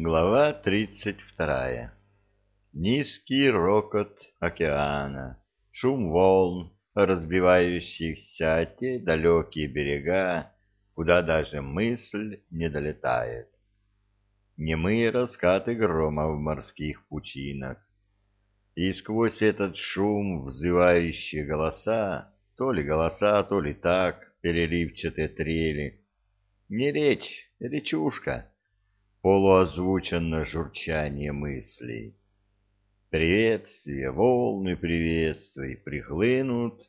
Глава тридцать вторая. Низкий рокот океана, шум волн, разбивающихся о те далекие берега, куда даже мысль не долетает. Немые раскаты грома в морских пучинах. И сквозь этот шум взывающие голоса, то ли голоса, то ли так, переливчатые трели. Не речь, речушка полуозвучено журчание мыслей. Приветствия, волны приветствий прихлынут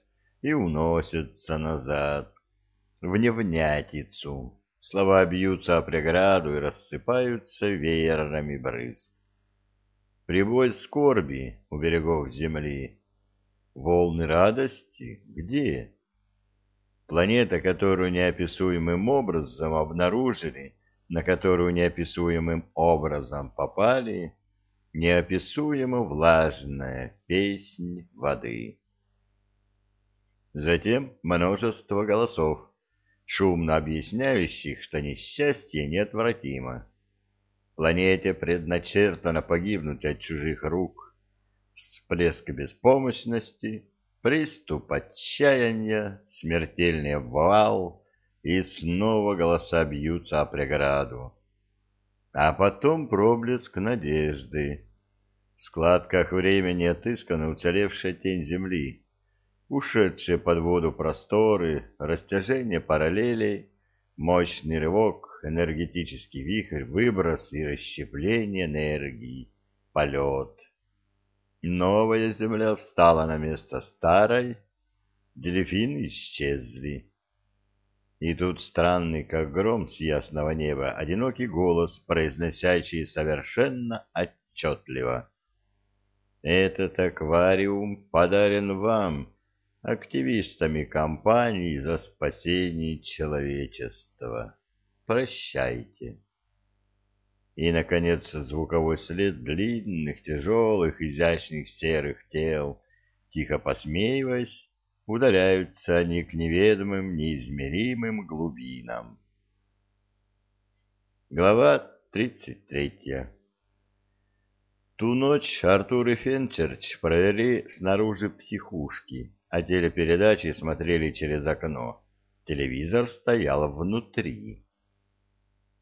и уносятся назад, в невнятицу. Слова бьются о преграду и рассыпаются веерами брызг. Прибой скорби у берегов земли. Волны радости где? Планета, которую неописуемым образом обнаружили, на которую неописуемым образом попали, неописуемо влажная песнь воды. Затем множество голосов, шумно объясняющих, что несчастье неотвратимо. Планете предначертано погибнуть от чужих рук. Всплеск беспомощности, приступ отчаяния, смертельный обвал — и снова голоса бьются о преграду. А потом проблеск надежды. В складках времени отыскана уцелевшая тень земли, ушедшие под воду просторы, растяжение параллелей, мощный рывок, энергетический вихрь, выброс и расщепление энергии, полет. Новая земля встала на место старой, дельфины исчезли. И тут странный, как гром с ясного неба, одинокий голос, произносящий совершенно отчетливо. «Этот аквариум подарен вам, активистами компании за спасение человечества. Прощайте». И, наконец, звуковой след длинных, тяжелых, изящных серых тел, тихо посмеиваясь, удаляются они к неведомым, неизмеримым глубинам. Глава тридцать третья Ту ночь Артур и Фенчерч провели снаружи психушки, а телепередачи смотрели через окно. Телевизор стоял внутри.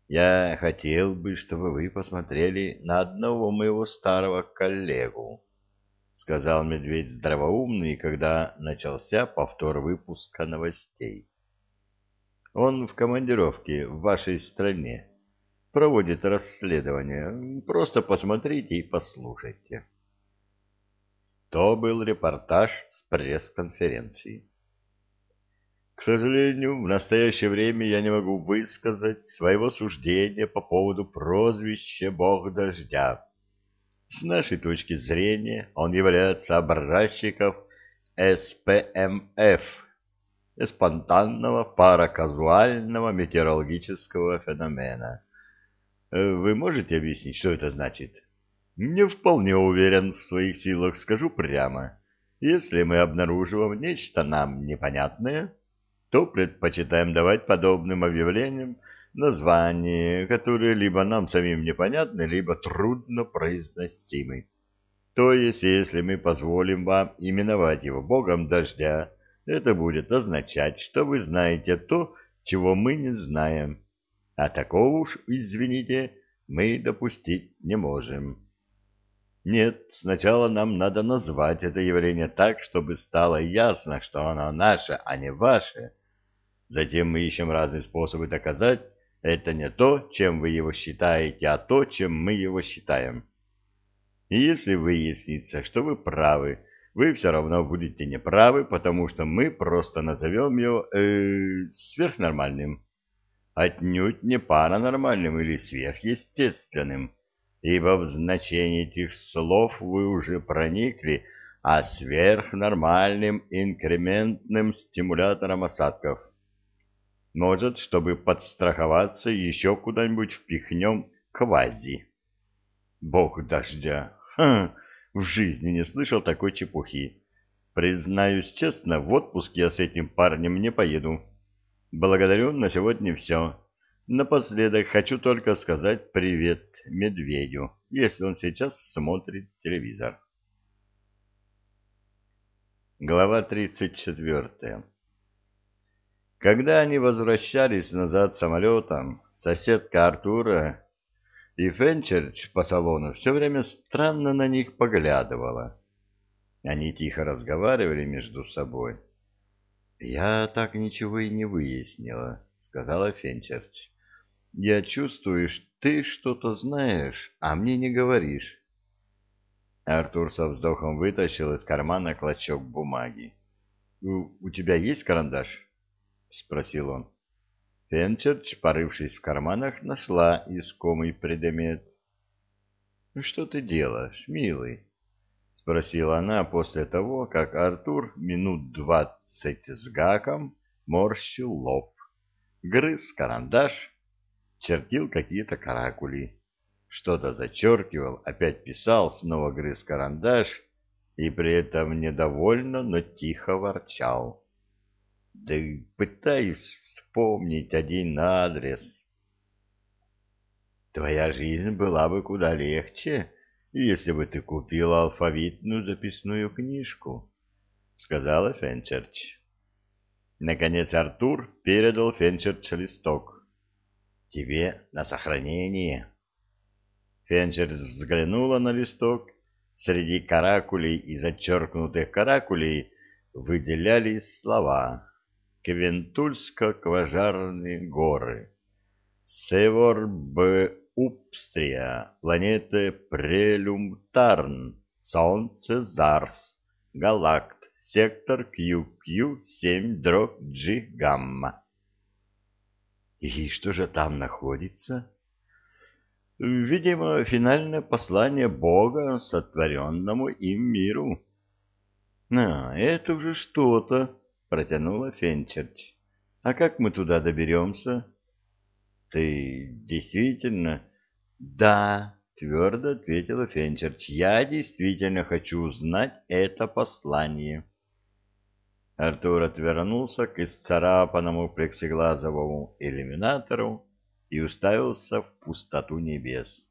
«Я хотел бы, чтобы вы посмотрели на одного моего старого коллегу», — сказал медведь здравоумный, когда начался повтор выпуска новостей. «Он в командировке в вашей стране. Проводит расследование. Просто посмотрите и послушайте». То был репортаж с пресс-конференции. К сожалению, в настоящее время я не могу высказать своего суждения по поводу прозвища «Бог дождя», с нашей точки зрения он является образчиком СПМФ, спонтанного параказуального метеорологического феномена. Э, вы можете объяснить, что это значит? Не вполне уверен в своих силах, скажу прямо. Если мы обнаруживаем нечто нам непонятное, то предпочитаем давать подобным объявлениям названия, которые либо нам самим непонятны, либо трудно произносимы. То есть, если мы позволим вам именовать его богом дождя, это будет означать, что вы знаете то, чего мы не знаем. А такого уж, извините, мы допустить не можем. Нет, сначала нам надо назвать это явление так, чтобы стало ясно, что оно наше, а не ваше. Затем мы ищем разные способы доказать, это не то, чем вы его считаете, а то, чем мы его считаем. И если выяснится, что вы правы, вы все равно будете неправы, потому что мы просто назовем его э, сверхнормальным. Отнюдь не паранормальным или сверхъестественным, ибо в значение этих слов вы уже проникли, а сверхнормальным инкрементным стимулятором осадков. Может, чтобы подстраховаться, еще куда-нибудь впихнем квази. Бог дождя. Ха, в жизни не слышал такой чепухи. Признаюсь честно, в отпуск я с этим парнем не поеду. Благодарю, на сегодня все. Напоследок хочу только сказать привет медведю, если он сейчас смотрит телевизор. Глава 34 Когда они возвращались назад самолетом, соседка Артура и Фенчерч по салону все время странно на них поглядывала. Они тихо разговаривали между собой. «Я так ничего и не выяснила», — сказала Фенчерч. «Я чувствую, что ты что-то знаешь, а мне не говоришь». Артур со вздохом вытащил из кармана клочок бумаги. «У, у тебя есть карандаш?» — спросил он. Фенчерч, порывшись в карманах, нашла искомый предмет. «Ну что ты делаешь, милый?» — спросила она после того, как Артур минут двадцать с гаком морщил лоб, грыз карандаш, чертил какие-то каракули что-то зачеркивал, опять писал, снова грыз карандаш и при этом недовольно, но тихо ворчал. Да пытаюсь вспомнить один адрес. Твоя жизнь была бы куда легче, если бы ты купила алфавитную записную книжку, — сказала Фенчерч. Наконец Артур передал Фенчерч листок. — Тебе на сохранение. Фенчер взглянула на листок. Среди каракулей и зачеркнутых каракулей выделялись слова «Квентульско-кважарные горы», «Севор-Б-Упстрия», «Планета Прелюмтарн», «Солнце Зарс», «Галакт», «Сектор QQ7 дробь G гамма». «И что же там находится?» Видимо, финальное послание Бога сотворенному им миру. — А, это уже что-то, — протянула Фенчерч. — А как мы туда доберемся? — Ты действительно... — Да, — твердо ответила Фенчерч. — Я действительно хочу узнать это послание. Артур отвернулся к исцарапанному плексиглазовому иллюминатору, и уставился в пустоту небес.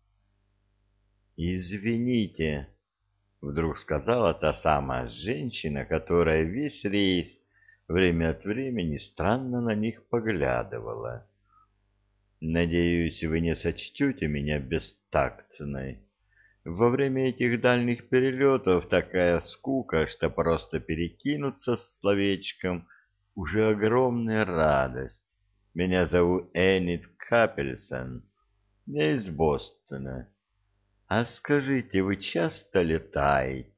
«Извините», — вдруг сказала та самая женщина, которая весь рейс время от времени странно на них поглядывала. «Надеюсь, вы не сочтете меня бестактной. Во время этих дальних перелетов такая скука, что просто перекинуться с словечком уже огромная радость. Меня зовут Энит Капельсон. Я из Бостона. А скажите, вы часто летаете?